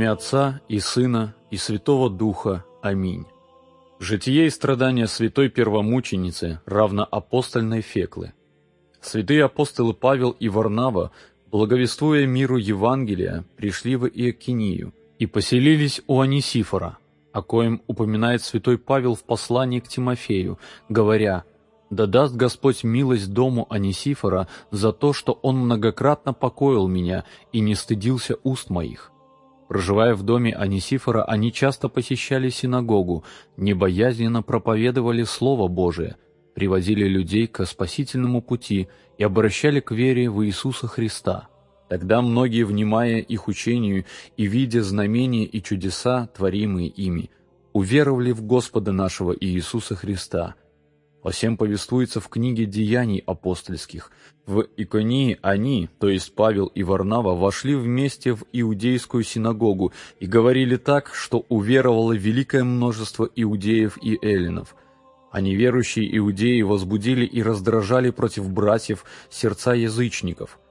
имя Отца и Сына и Святого Духа. Аминь. Житие и страдания святой первомученицы, равно апостольной Феклы. Святые апостолы Павел и Варнава, благовествуя миру Евангелия, пришли в Иокинию и поселились у Анисифора, о коем упоминает святой Павел в послании к Тимофею, говоря «Да даст Господь милость дому Анисифора за то, что он многократно покоил меня и не стыдился уст моих». Проживая в доме Анисифора, они часто посещали синагогу, небоязненно проповедовали Слово Божие, приводили людей к спасительному пути и обращали к вере в Иисуса Христа. Тогда многие, внимая их учению и видя знамения и чудеса, творимые ими, уверовали в Господа нашего Иисуса Христа. О всем повествуется в книге «Деяний апостольских». В Иконии они, то есть Павел и Варнава, вошли вместе в иудейскую синагогу и говорили так, что уверовало великое множество иудеев и эллинов. А неверующие иудеи возбудили и раздражали против братьев сердца язычников –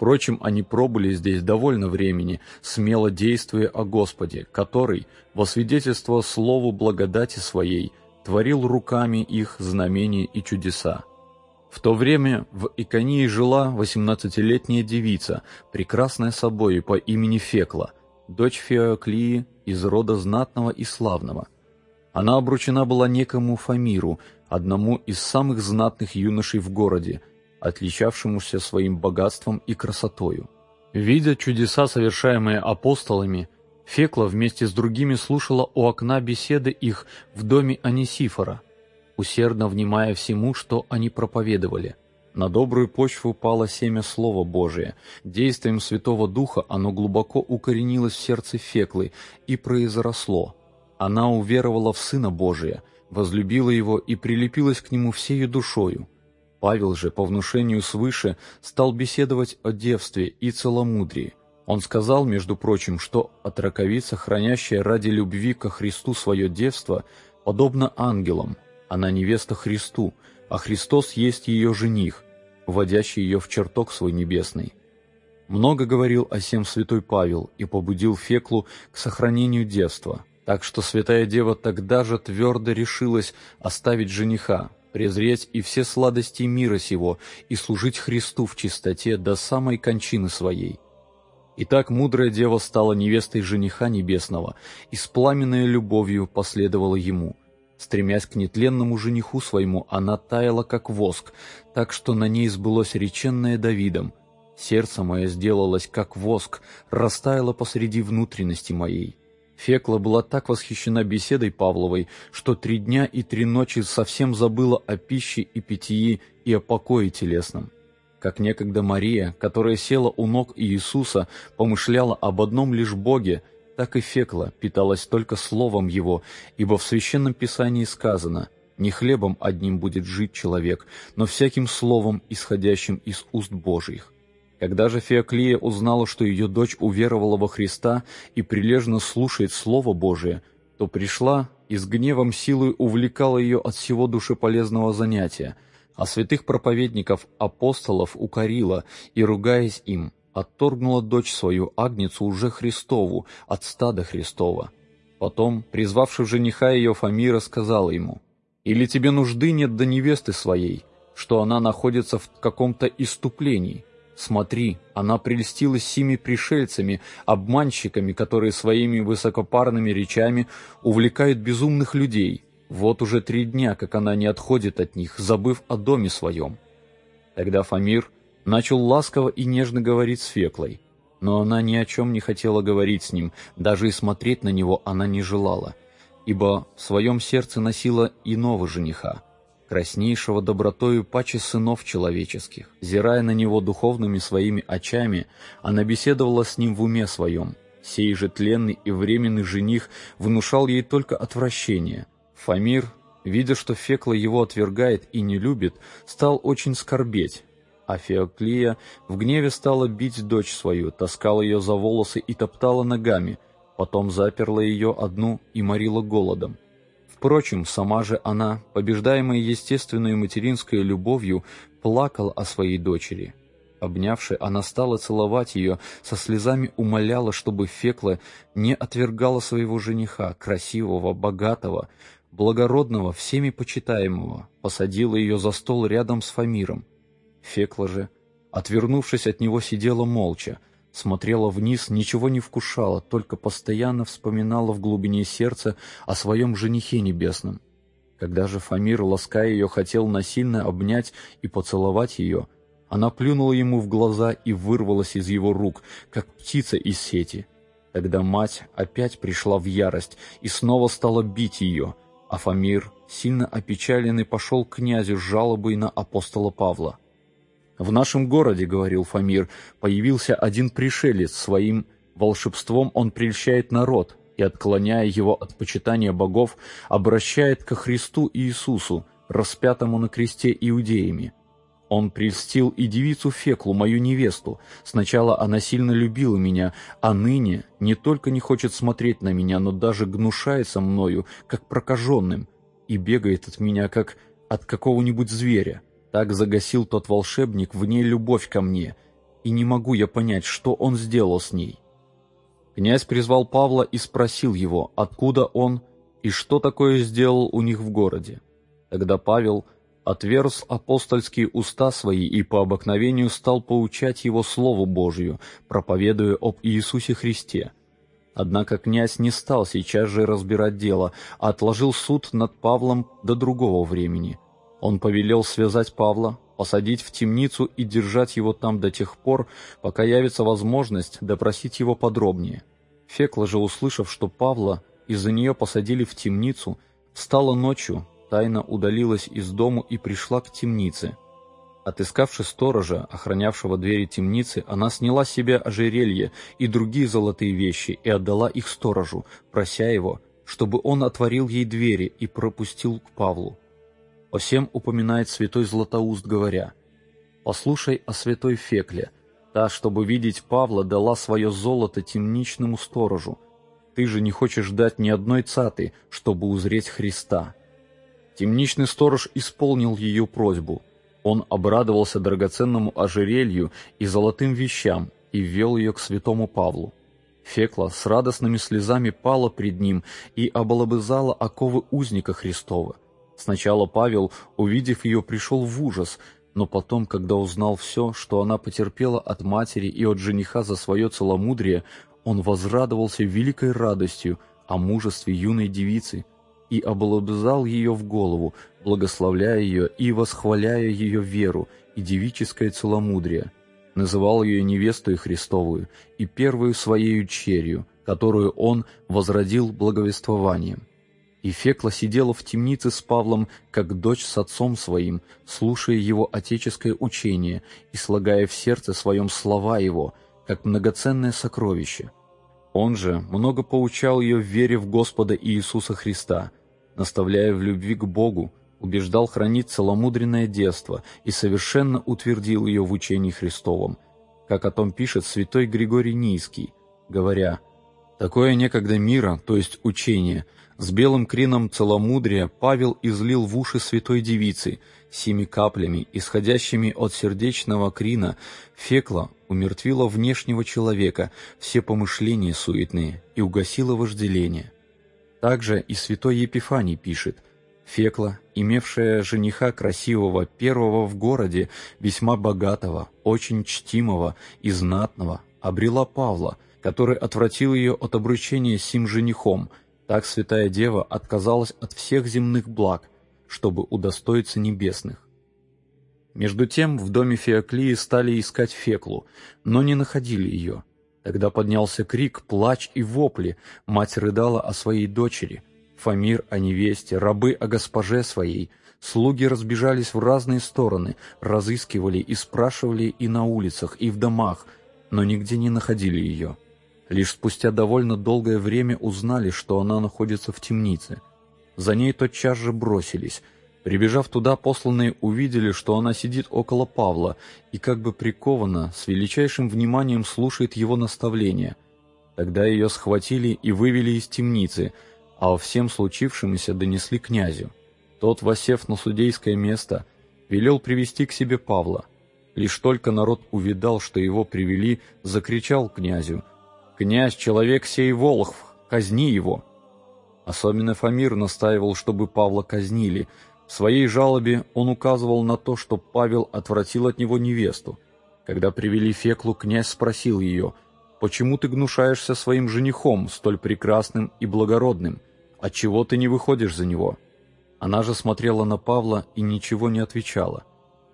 Впрочем, они пробыли здесь довольно времени, смело действуя о Господе, который, во свидетельство Слову благодати Своей, творил руками их знамения и чудеса. В то время в Иконии жила восемнадцатилетняя девица, прекрасная собой по имени Фекла, дочь Феоклии из рода знатного и славного. Она обручена была некому Фамиру, одному из самых знатных юношей в городе, отличавшемуся своим богатством и красотою. Видя чудеса, совершаемые апостолами, Фекла вместе с другими слушала у окна беседы их в доме Анисифора, усердно внимая всему, что они проповедовали. На добрую почву упало семя Слова Божия. Действием Святого Духа оно глубоко укоренилось в сердце Феклы и произросло. Она уверовала в Сына Божия, возлюбила Его и прилепилась к Нему всею душою. Павел же, по внушению свыше, стал беседовать о девстве и целомудрии. Он сказал, между прочим, что отраковица, хранящая ради любви ко Христу свое девство, подобно ангелам, она невеста Христу, а Христос есть ее жених, вводящий ее в чертог свой небесный. Много говорил о сем святой Павел и побудил Феклу к сохранению девства, так что святая дева тогда же твердо решилась оставить жениха, презреть и все сладости мира сего, и служить Христу в чистоте до самой кончины своей. Итак, мудрая дева стала невестой жениха небесного, и с пламенной любовью последовала ему. Стремясь к нетленному жениху своему, она таяла, как воск, так что на ней сбылось реченное Давидом. «Сердце мое сделалось, как воск, растаяло посреди внутренности моей». Фекла была так восхищена беседой Павловой, что три дня и три ночи совсем забыла о пище и питьи и о покое телесном. Как некогда Мария, которая села у ног Иисуса, помышляла об одном лишь Боге, так и Фекла питалась только словом Его, ибо в Священном Писании сказано «Не хлебом одним будет жить человек, но всяким словом, исходящим из уст Божьих». Когда же Феоклия узнала, что ее дочь уверовала во Христа и прилежно слушает Слово Божие, то пришла и с гневом силой увлекала ее от всего душеполезного занятия, а святых проповедников апостолов укорила и, ругаясь им, отторгнула дочь свою, Агницу уже Христову, от стада Христова. Потом, призвавший жениха ее Фомира, сказала ему, «Или тебе нужды нет до невесты своей, что она находится в каком-то иступлении?» Смотри, она прельстилась сими пришельцами, обманщиками, которые своими высокопарными речами увлекают безумных людей. Вот уже три дня, как она не отходит от них, забыв о доме своем. Тогда Фамир начал ласково и нежно говорить с Феклой, но она ни о чем не хотела говорить с ним, даже и смотреть на него она не желала, ибо в своем сердце носила иного жениха, краснейшего добротою паче сынов человеческих. Зирая на него духовными своими очами, она беседовала с ним в уме своем. Сей же тленный и временный жених внушал ей только отвращение. Фамир, видя, что Фекла его отвергает и не любит, стал очень скорбеть, а Феоклия в гневе стала бить дочь свою, таскала ее за волосы и топтала ногами, потом заперла ее одну и морила голодом. Впрочем, сама же она, побеждаемая естественной материнской любовью, плакала о своей дочери. Обнявши, она стала целовать ее, со слезами умоляла, чтобы Фекла не отвергала своего жениха, красивого, богатого, благородного, всеми почитаемого, посадила ее за стол рядом с Фамиром. Фекла же, отвернувшись от него, сидела молча, смотрела вниз, ничего не вкушала, только постоянно вспоминала в глубине сердца о своем женихе небесном. Когда же Фамир, лаская ее, хотел насильно обнять и поцеловать ее — она плюнула ему в глаза и вырвалась из его рук, как птица из сети. Тогда мать опять пришла в ярость и снова стала бить ее, а Фамир, сильно опечаленный, пошел к князю с жалобой на апостола Павла. «В нашем городе, — говорил Фамир, — появился один пришелец, своим волшебством он прельщает народ и, отклоняя его от почитания богов, обращает ко Христу Иисусу, распятому на кресте иудеями. Он прельстил и девицу Феклу, мою невесту. Сначала она сильно любила меня, а ныне не только не хочет смотреть на меня, но даже гнушается мною, как прокаженным, и бегает от меня, как от какого-нибудь зверя. Так загасил тот волшебник в ней любовь ко мне, и не могу я понять, что он сделал с ней. Князь призвал Павла и спросил его, откуда он и что такое сделал у них в городе. Тогда Павел отверз апостольские уста свои и по обыкновению стал поучать его Слову Божию, проповедуя об Иисусе Христе. Однако князь не стал сейчас же разбирать дело, а отложил суд над Павлом до другого времени. Он повелел связать Павла, посадить в темницу и держать его там до тех пор, пока явится возможность допросить его подробнее. Фекла же, услышав, что Павла из-за нее посадили в темницу, встала ночью, тайно удалилась из дому и пришла к темнице. Отыскавши сторожа, охранявшего двери темницы, она сняла с себя ожерелье и другие золотые вещи и отдала их сторожу, прося его, чтобы он отворил ей двери и пропустил к Павлу. О сем упоминает святой Златоуст, говоря, «Послушай о святой Фекле, та, чтобы видеть Павла, дала свое золото темничному сторожу. Ты же не хочешь дать ни одной цаты, чтобы узреть Христа». Темничный сторож исполнил ее просьбу. Он обрадовался драгоценному ожерелью и золотым вещам и ввел ее к святому Павлу. Фекла с радостными слезами пала пред ним и оболобызала оковы узника Христова. Сначала Павел, увидев ее, пришел в ужас, но потом, когда узнал все, что она потерпела от матери и от жениха за свое целомудрие, он возрадовался великой радостью о мужестве юной девицы, и облобзал ее в голову, благословляя ее и восхваляя ее веру и девическое целомудрие, называл ее невестою Христовую и первую своею черью, которую он возродил благовествованием. И Фекла сидела в темнице с Павлом, как дочь с отцом своим, слушая его отеческое учение и слагая в сердце своем слова его, как многоценное сокровище. Он же много поучал ее в вере в Господа Иисуса Христа, наставляя в любви к Богу, убеждал хранить целомудренное детство и совершенно утвердил ее в учении Христовом, как о том пишет святой Григорий Нийский, говоря «Такое некогда мира, то есть учение, с белым крином целомудрия Павел излил в уши святой девицы, семи каплями, исходящими от сердечного крина, фекла умертвила внешнего человека, все помышления суетные и угасила вожделение». Также и святой Епифаний пишет, Фекла, имевшая жениха красивого, первого в городе, весьма богатого, очень чтимого и знатного, обрела Павла, который отвратил ее от обручения сим женихом. Так святая дева отказалась от всех земных благ, чтобы удостоиться небесных. Между тем в доме Феоклии стали искать Феклу, но не находили ее. Тогда поднялся крик, плач и вопли. Мать рыдала о своей дочери, Фамир о невесте, рабы о госпоже своей. Слуги разбежались в разные стороны, разыскивали и спрашивали и на улицах, и в домах, но нигде не находили ее. Лишь спустя довольно долгое время узнали, что она находится в темнице. За ней тотчас же бросились — Прибежав туда, посланные увидели, что она сидит около Павла и как бы прикована, с величайшим вниманием слушает его наставления. Тогда ее схватили и вывели из темницы, а о всем случившемся донесли князю. Тот, восев на судейское место, велел привести к себе Павла. Лишь только народ увидал, что его привели, закричал князю «Князь, человек сей Волхв, казни его!» Особенно Фомир настаивал, чтобы Павла казнили. В своей жалобе он указывал на то, что Павел отвратил от него невесту. Когда привели Феклу, князь спросил ее, «Почему ты гнушаешься своим женихом, столь прекрасным и благородным? Отчего ты не выходишь за него?» Она же смотрела на Павла и ничего не отвечала.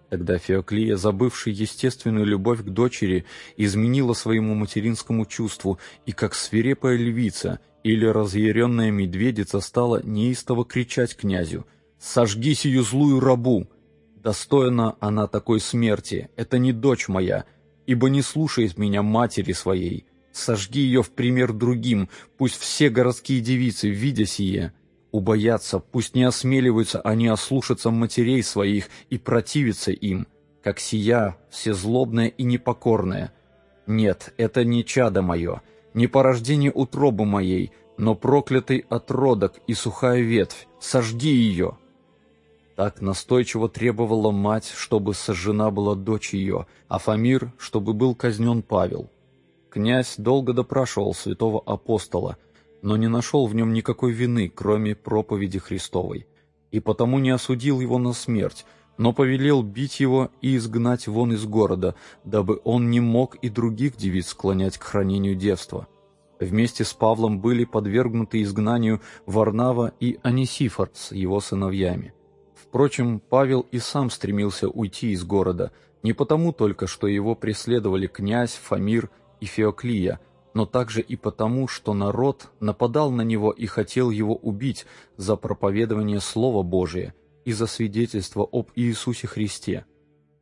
Тогда Феоклия, забывшая естественную любовь к дочери, изменила своему материнскому чувству и, как свирепая львица или разъяренная медведица, стала неистово кричать князю «Сожги сию злую рабу!» Достойна она такой смерти, это не дочь моя, ибо не слушает меня матери своей. Сожги ее в пример другим, пусть все городские девицы, видя сие, убоятся, пусть не осмеливаются они ослушаться матерей своих и противиться им, как сия, всезлобная и непокорная. Нет, это не чадо мое, не порождение утробы моей, но проклятый отродок и сухая ветвь, сожги ее!» Так настойчиво требовала мать, чтобы сожжена была дочь ее, а Фомир, чтобы был казнен Павел. Князь долго допрашивал святого апостола, но не нашел в нем никакой вины, кроме проповеди Христовой, и потому не осудил его на смерть, но повелел бить его и изгнать вон из города, дабы он не мог и других девиц склонять к хранению девства. Вместе с Павлом были подвергнуты изгнанию Варнава и Анисифор с его сыновьями. Впрочем, Павел и сам стремился уйти из города, не потому только, что его преследовали князь, Фомир и Феоклия, но также и потому, что народ нападал на него и хотел его убить за проповедование Слова Божия и за свидетельство об Иисусе Христе.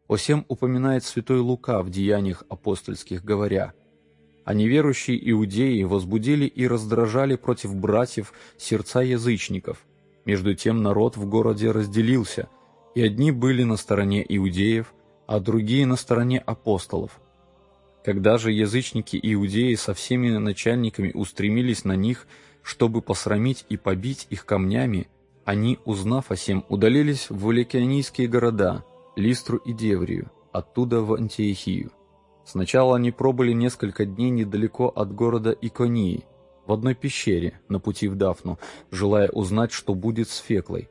О сем упоминает святой Лука в деяниях апостольских, говоря, «А неверующие иудеи возбудили и раздражали против братьев сердца язычников, между тем народ в городе разделился, и одни были на стороне иудеев, а другие на стороне апостолов. Когда же язычники иудеи со всеми начальниками устремились на них, чтобы посрамить и побить их камнями, они, узнав о сем, удалились в Валикионийские города, Листру и Деврию, оттуда в Антиохию. Сначала они пробыли несколько дней недалеко от города Иконии, в одной пещере на пути в Дафну, желая узнать, что будет с Феклой.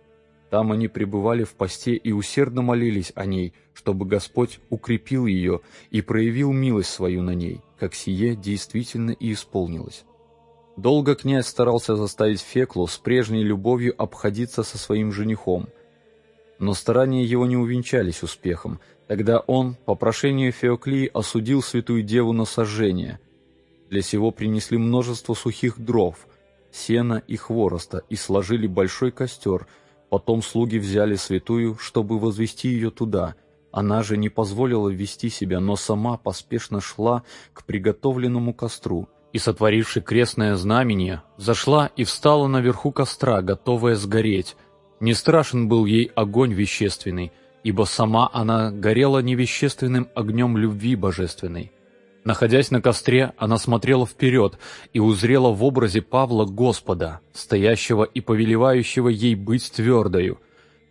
Там они пребывали в посте и усердно молились о ней, чтобы Господь укрепил ее и проявил милость свою на ней, как сие действительно и исполнилось. Долго князь старался заставить Феклу с прежней любовью обходиться со своим женихом, но старания его не увенчались успехом. Тогда он, по прошению Феоклии, осудил святую деву на сожжение – для сего принесли множество сухих дров, сена и хвороста и сложили большой костер. Потом слуги взяли святую, чтобы возвести ее туда. Она же не позволила вести себя, но сама поспешно шла к приготовленному костру и, сотворивши крестное знамение, зашла и встала наверху костра, готовая сгореть. Не страшен был ей огонь вещественный, ибо сама она горела невещественным огнем любви божественной. Находясь на костре, она смотрела вперед и узрела в образе Павла Господа, стоящего и повелевающего ей быть твердою.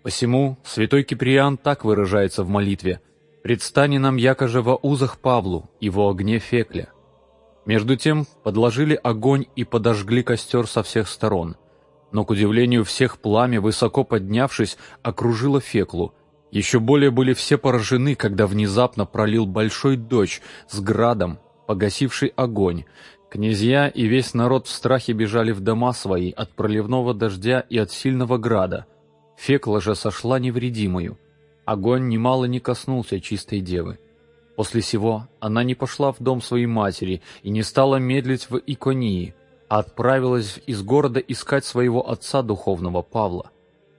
Посему святой Киприан так выражается в молитве «Предстани нам якоже во узах Павлу и во огне Фекле». Между тем подложили огонь и подожгли костер со всех сторон. Но, к удивлению всех, пламя, высоко поднявшись, окружило Феклу – еще более были все поражены, когда внезапно пролил большой дождь с градом, погасивший огонь. Князья и весь народ в страхе бежали в дома свои от проливного дождя и от сильного града. Фекла же сошла невредимою. Огонь немало не коснулся чистой девы. После сего она не пошла в дом своей матери и не стала медлить в Иконии, а отправилась из города искать своего отца духовного Павла.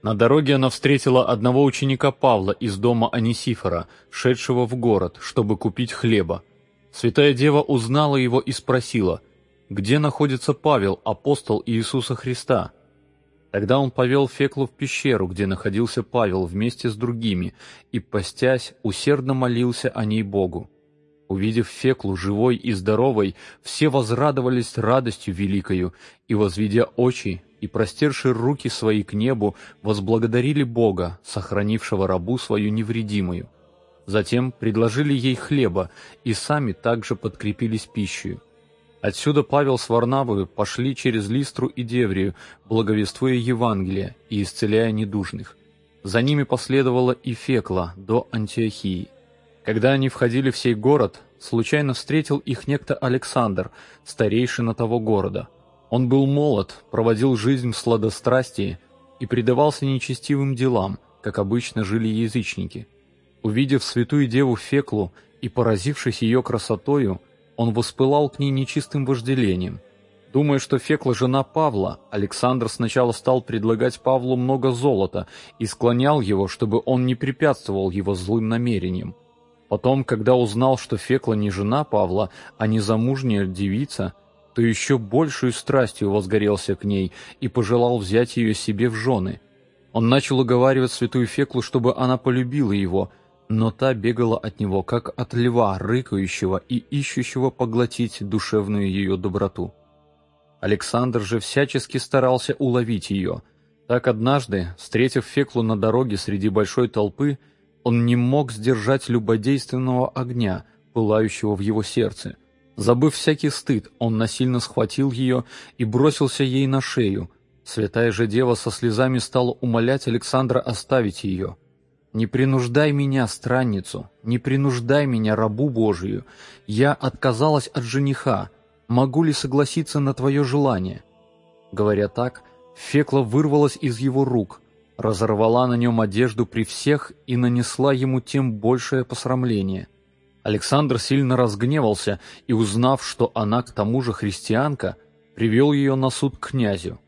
На дороге она встретила одного ученика Павла из дома Анисифора, шедшего в город, чтобы купить хлеба. Святая Дева узнала его и спросила, где находится Павел, апостол Иисуса Христа. Тогда он повел Феклу в пещеру, где находился Павел вместе с другими, и, постясь, усердно молился о ней Богу. Увидев Феклу живой и здоровой, все возрадовались радостью великою, и, возведя очи, и, простерши руки свои к небу, возблагодарили Бога, сохранившего рабу свою невредимую. Затем предложили ей хлеба и сами также подкрепились пищей. Отсюда Павел с Варнавою пошли через Листру и Деврию, благовествуя Евангелие и исцеляя недужных. За ними последовала и Фекла до Антиохии. Когда они входили в сей город, случайно встретил их некто Александр, старейшина того города. Он был молод, проводил жизнь в сладострастии и предавался нечестивым делам, как обычно жили язычники. Увидев святую деву Феклу и поразившись ее красотою, он воспылал к ней нечистым вожделением. Думая, что Фекла жена Павла, Александр сначала стал предлагать Павлу много золота и склонял его, чтобы он не препятствовал его злым намерениям. Потом, когда узнал, что Фекла не жена Павла, а не замужняя девица, то еще большую страстью возгорелся к ней и пожелал взять ее себе в жены. Он начал уговаривать святую Феклу, чтобы она полюбила его – но та бегала от него, как от льва, рыкающего и ищущего поглотить душевную ее доброту. Александр же всячески старался уловить ее. Так однажды, встретив Феклу на дороге среди большой толпы, он не мог сдержать любодейственного огня, пылающего в его сердце. Забыв всякий стыд, он насильно схватил ее и бросился ей на шею. Святая же дева со слезами стала умолять Александра оставить ее – не принуждай меня, странницу, не принуждай меня, рабу Божию. Я отказалась от жениха. Могу ли согласиться на твое желание?» Говоря так, Фекла вырвалась из его рук, разорвала на нем одежду при всех и нанесла ему тем большее посрамление. Александр сильно разгневался и, узнав, что она к тому же христианка, привел ее на суд к князю.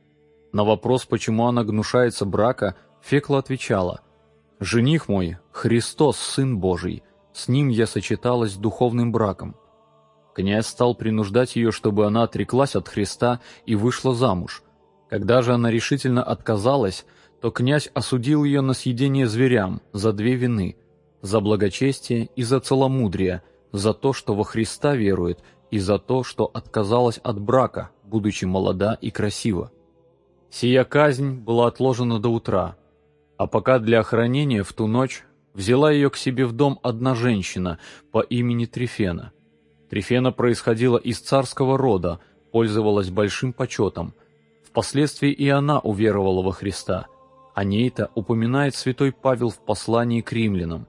На вопрос, почему она гнушается брака, Фекла отвечала, Жених мой — Христос, Сын Божий, с ним я сочеталась духовным браком. Князь стал принуждать ее, чтобы она отреклась от Христа и вышла замуж. Когда же она решительно отказалась, то князь осудил ее на съедение зверям за две вины – за благочестие и за целомудрие, за то, что во Христа верует, и за то, что отказалась от брака, будучи молода и красива. Сия казнь была отложена до утра, а пока для охранения в ту ночь взяла ее к себе в дом одна женщина по имени Трифена. Трифена происходила из царского рода, пользовалась большим почетом. Впоследствии и она уверовала во Христа. О ней-то упоминает святой Павел в послании к римлянам.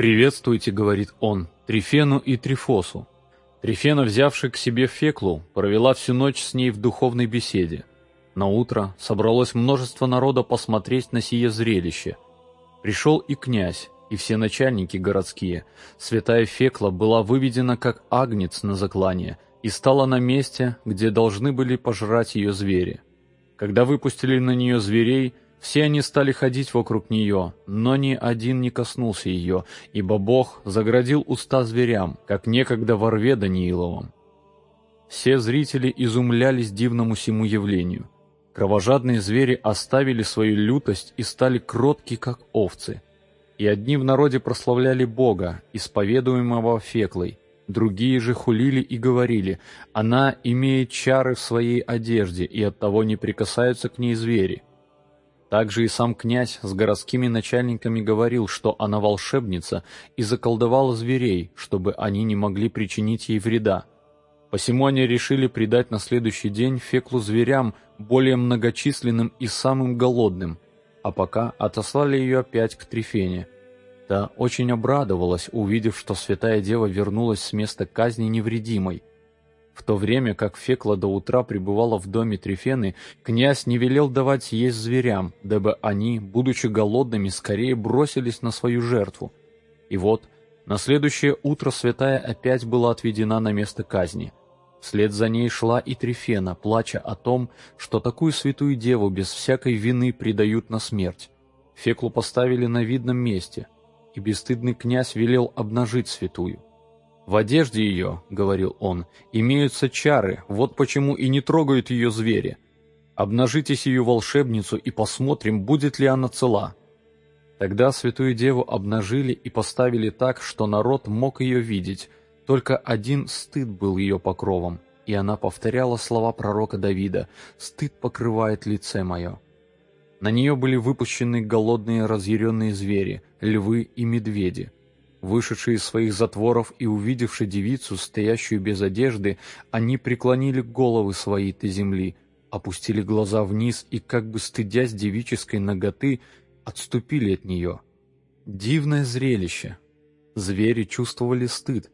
«Приветствуйте», — говорит он, — «Трифену и Трифосу». Трифена, взявшая к себе Феклу, провела всю ночь с ней в духовной беседе. На утро собралось множество народа посмотреть на сие зрелище. Пришел и князь, и все начальники городские. Святая Фекла была выведена как агнец на заклание и стала на месте, где должны были пожрать ее звери. Когда выпустили на нее зверей, все они стали ходить вокруг нее, но ни один не коснулся ее, ибо Бог заградил уста зверям, как некогда во рве Данииловом. Все зрители изумлялись дивному сему явлению – Кровожадные звери оставили свою лютость и стали кротки, как овцы. И одни в народе прославляли Бога, исповедуемого Феклой, другие же хулили и говорили, она имеет чары в своей одежде, и оттого не прикасаются к ней звери. Также и сам князь с городскими начальниками говорил, что она волшебница, и заколдовала зверей, чтобы они не могли причинить ей вреда. Посему они решили предать на следующий день Феклу зверям, более многочисленным и самым голодным, а пока отослали ее опять к Трифене. Та очень обрадовалась, увидев, что святая дева вернулась с места казни невредимой. В то время как Фекла до утра пребывала в доме Трифены, князь не велел давать есть зверям, дабы они, будучи голодными, скорее бросились на свою жертву. И вот, на следующее утро святая опять была отведена на место казни – Вслед за ней шла и Трифена, плача о том, что такую святую деву без всякой вины предают на смерть. Феклу поставили на видном месте, и бесстыдный князь велел обнажить святую. «В одежде ее, — говорил он, — имеются чары, вот почему и не трогают ее звери. Обнажите сию волшебницу и посмотрим, будет ли она цела». Тогда святую деву обнажили и поставили так, что народ мог ее видеть, только один стыд был ее покровом, и она повторяла слова пророка Давида «Стыд покрывает лице мое». На нее были выпущены голодные разъяренные звери, львы и медведи. Вышедшие из своих затворов и увидевши девицу, стоящую без одежды, они преклонили головы свои до земли, опустили глаза вниз и, как бы стыдясь девической ноготы, отступили от нее. Дивное зрелище! Звери чувствовали стыд,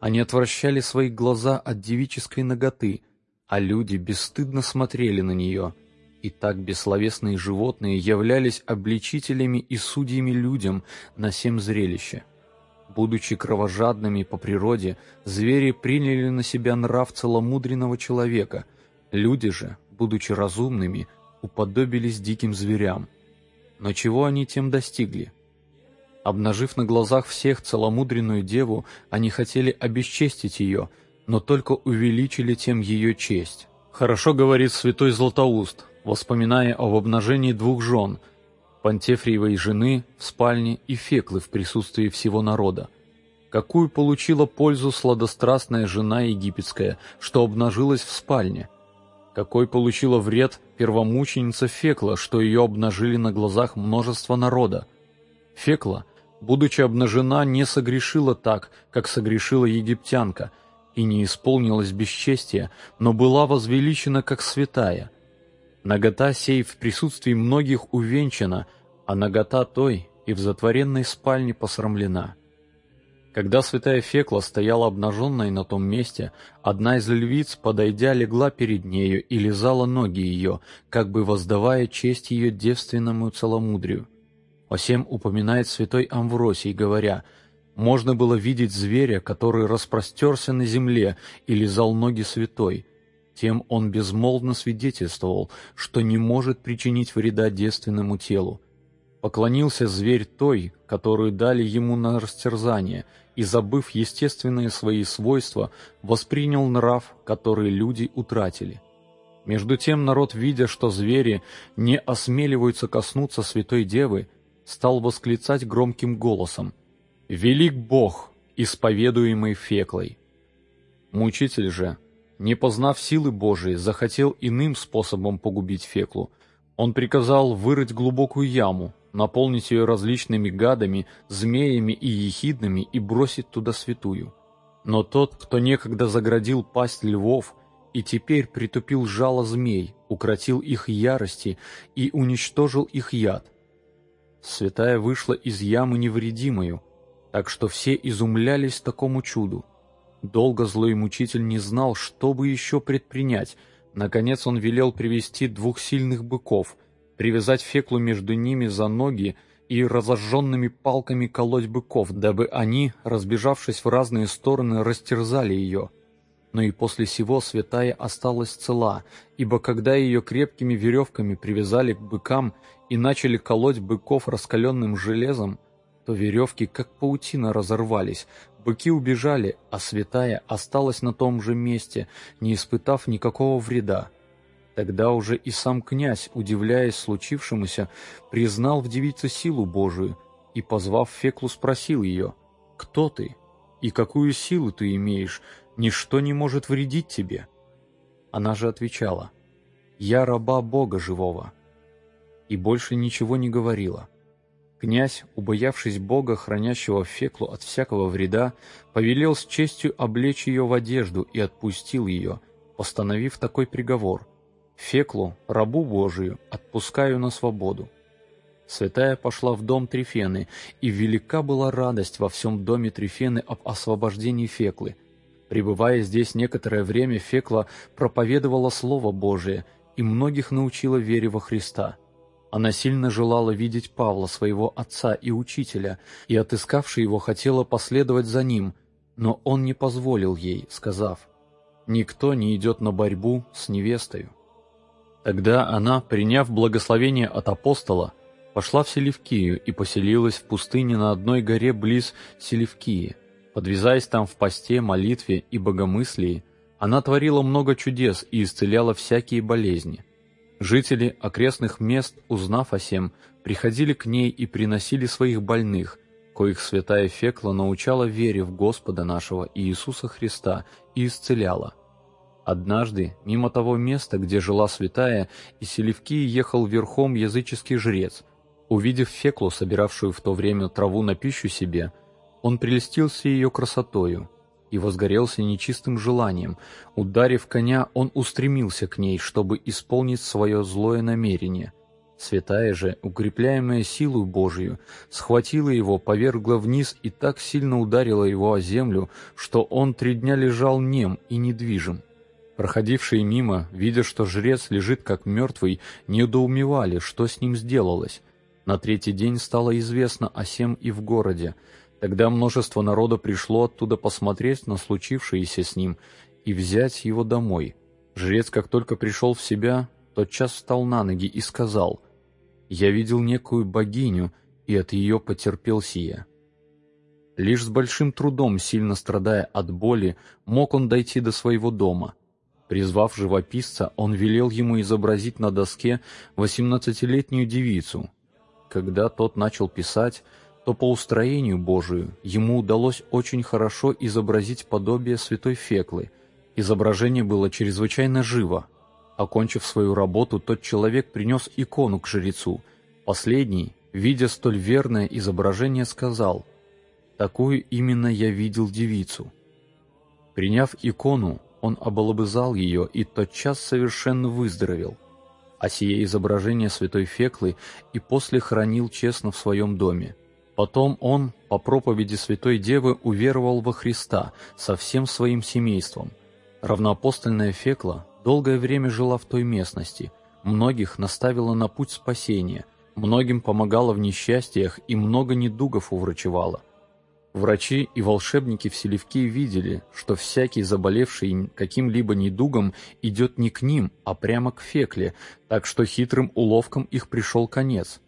они отвращали свои глаза от девической ноготы, а люди бесстыдно смотрели на нее. И так бессловесные животные являлись обличителями и судьями людям на всем зрелище. Будучи кровожадными по природе, звери приняли на себя нрав целомудренного человека, люди же, будучи разумными, уподобились диким зверям. Но чего они тем достигли? Обнажив на глазах всех целомудренную деву, они хотели обесчестить ее, но только увеличили тем ее честь. Хорошо говорит святой Златоуст, воспоминая об обнажении двух жен, Пантефриевой жены в спальне и Феклы в присутствии всего народа. Какую получила пользу сладострастная жена египетская, что обнажилась в спальне? Какой получила вред первомученица Фекла, что ее обнажили на глазах множества народа? Фекла, будучи обнажена, не согрешила так, как согрешила египтянка, и не исполнилась бесчестия, но была возвеличена как святая. Нагота сей в присутствии многих увенчана, а нагота той и в затворенной спальне посрамлена. Когда святая Фекла стояла обнаженной на том месте, одна из львиц, подойдя, легла перед нею и лизала ноги ее, как бы воздавая честь ее девственному целомудрию. О сем упоминает святой Амвросий, говоря, «Можно было видеть зверя, который распростерся на земле и лизал ноги святой. Тем он безмолвно свидетельствовал, что не может причинить вреда девственному телу. Поклонился зверь той, которую дали ему на растерзание, и, забыв естественные свои свойства, воспринял нрав, который люди утратили». Между тем народ, видя, что звери не осмеливаются коснуться святой девы, стал восклицать громким голосом «Велик Бог, исповедуемый Феклой!» Мучитель же, не познав силы Божией, захотел иным способом погубить Феклу. Он приказал вырыть глубокую яму, наполнить ее различными гадами, змеями и ехидными и бросить туда святую. Но тот, кто некогда заградил пасть львов и теперь притупил жало змей, укротил их ярости и уничтожил их яд – Святая вышла из ямы невредимою, так что все изумлялись такому чуду. Долго злой мучитель не знал, что бы еще предпринять. Наконец он велел привести двух сильных быков, привязать феклу между ними за ноги и разожженными палками колоть быков, дабы они, разбежавшись в разные стороны, растерзали ее. Но и после сего святая осталась цела, ибо когда ее крепкими веревками привязали к быкам и начали колоть быков раскаленным железом, то веревки как паутина разорвались, быки убежали, а святая осталась на том же месте, не испытав никакого вреда. Тогда уже и сам князь, удивляясь случившемуся, признал в девице силу Божию и, позвав Феклу, спросил ее, «Кто ты? И какую силу ты имеешь? Ничто не может вредить тебе». Она же отвечала, «Я раба Бога живого» и больше ничего не говорила. Князь, убоявшись Бога, хранящего Феклу от всякого вреда, повелел с честью облечь ее в одежду и отпустил ее, постановив такой приговор «Феклу, рабу Божию, отпускаю на свободу». Святая пошла в дом Трифены, и велика была радость во всем доме Трифены об освобождении Феклы. Пребывая здесь некоторое время, Фекла проповедовала Слово Божие и многих научила вере во Христа – она сильно желала видеть Павла, своего отца и учителя, и, отыскавши его, хотела последовать за ним, но он не позволил ей, сказав, «Никто не идет на борьбу с невестою». Тогда она, приняв благословение от апостола, пошла в Селевкию и поселилась в пустыне на одной горе близ Селевкии. Подвязаясь там в посте, молитве и богомыслии, она творила много чудес и исцеляла всякие болезни. Жители окрестных мест, узнав о сем, приходили к ней и приносили своих больных, коих святая Фекла научала вере в Господа нашего Иисуса Христа и исцеляла. Однажды, мимо того места, где жила святая, из Селевкии ехал верхом языческий жрец. Увидев Феклу, собиравшую в то время траву на пищу себе, Он прельстился ее красотою и возгорелся нечистым желанием. Ударив коня, он устремился к ней, чтобы исполнить свое злое намерение. Святая же, укрепляемая силой Божию, схватила его, повергла вниз и так сильно ударила его о землю, что он три дня лежал нем и недвижим. Проходившие мимо, видя, что жрец лежит как мертвый, недоумевали, что с ним сделалось. На третий день стало известно о сем и в городе. Тогда множество народа пришло оттуда посмотреть на случившееся с ним и взять его домой. Жрец, как только пришел в себя, тотчас встал на ноги и сказал, «Я видел некую богиню, и от ее потерпел сие». Лишь с большим трудом, сильно страдая от боли, мог он дойти до своего дома. Призвав живописца, он велел ему изобразить на доске восемнадцатилетнюю девицу. Когда тот начал писать, то по устроению Божию ему удалось очень хорошо изобразить подобие святой Феклы. Изображение было чрезвычайно живо. Окончив свою работу, тот человек принес икону к жрецу. Последний, видя столь верное изображение, сказал, «Такую именно я видел девицу». Приняв икону, он оболобызал ее и тотчас совершенно выздоровел. А сие изображение святой Феклы и после хранил честно в своем доме. Потом он, по проповеди святой девы, уверовал во Христа со всем своим семейством. Равноапостольная Фекла долгое время жила в той местности, многих наставила на путь спасения, многим помогала в несчастьях и много недугов уврачевала. Врачи и волшебники в Селевке видели, что всякий заболевший каким-либо недугом идет не к ним, а прямо к Фекле, так что хитрым уловкам их пришел конец.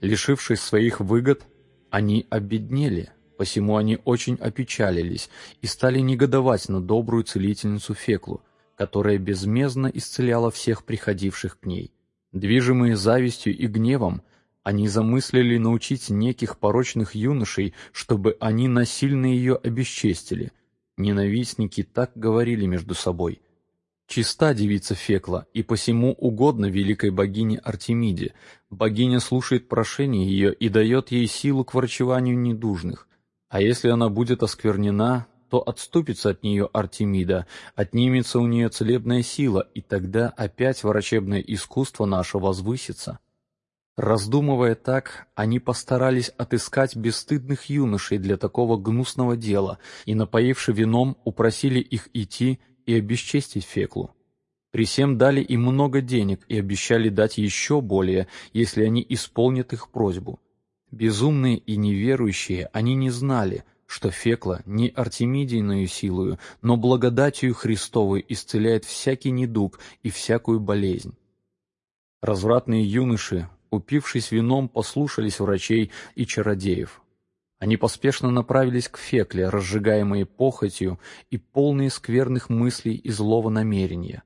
Лишившись своих выгод, они обеднели, посему они очень опечалились и стали негодовать на добрую целительницу Феклу, которая безмездно исцеляла всех приходивших к ней. Движимые завистью и гневом, они замыслили научить неких порочных юношей, чтобы они насильно ее обесчестили. Ненавистники так говорили между собой. Чиста девица Фекла, и посему угодно великой богине Артемиде. Богиня слушает прошение ее и дает ей силу к врачеванию недужных. А если она будет осквернена, то отступится от нее Артемида, отнимется у нее целебная сила, и тогда опять врачебное искусство наше возвысится. Раздумывая так, они постарались отыскать бесстыдных юношей для такого гнусного дела и, напоивши вином, упросили их идти и обесчестить Феклу. При всем дали им много денег и обещали дать еще более, если они исполнят их просьбу. Безумные и неверующие, они не знали, что Фекла не Артемидийную силою, но благодатью Христовой исцеляет всякий недуг и всякую болезнь. Развратные юноши, упившись вином, послушались врачей и чародеев. Они поспешно направились к Фекле, разжигаемые похотью и полные скверных мыслей и злого намерения.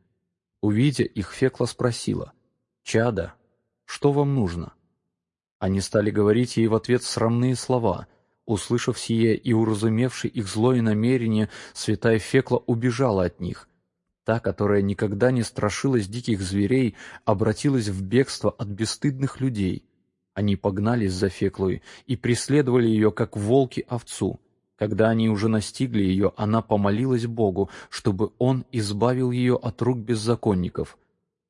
Увидя их, Фекла спросила, «Чада, что вам нужно?» Они стали говорить ей в ответ срамные слова. Услышав сие и уразумевши их злое намерение, святая Фекла убежала от них — Та, которая никогда не страшилась диких зверей, обратилась в бегство от бесстыдных людей. Они погнались за Феклой и преследовали ее, как волки овцу. Когда они уже настигли ее, она помолилась Богу, чтобы Он избавил ее от рук беззаконников.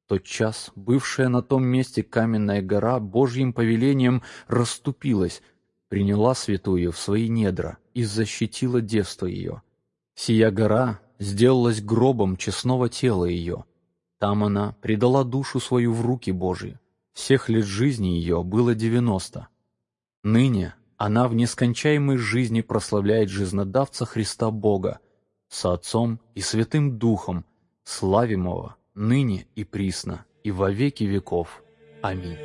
Тот час бывшая на том месте каменная гора Божьим повелением расступилась, приняла святую в свои недра и защитила девство ее. Сия гора сделалась гробом честного тела ее. Там она предала душу свою в руки Божьи. Всех лет жизни ее было девяносто. Ныне она в нескончаемой жизни прославляет жизнодавца Христа Бога, со Отцом и Святым Духом, славимого ныне и присно, и во веки веков. Аминь.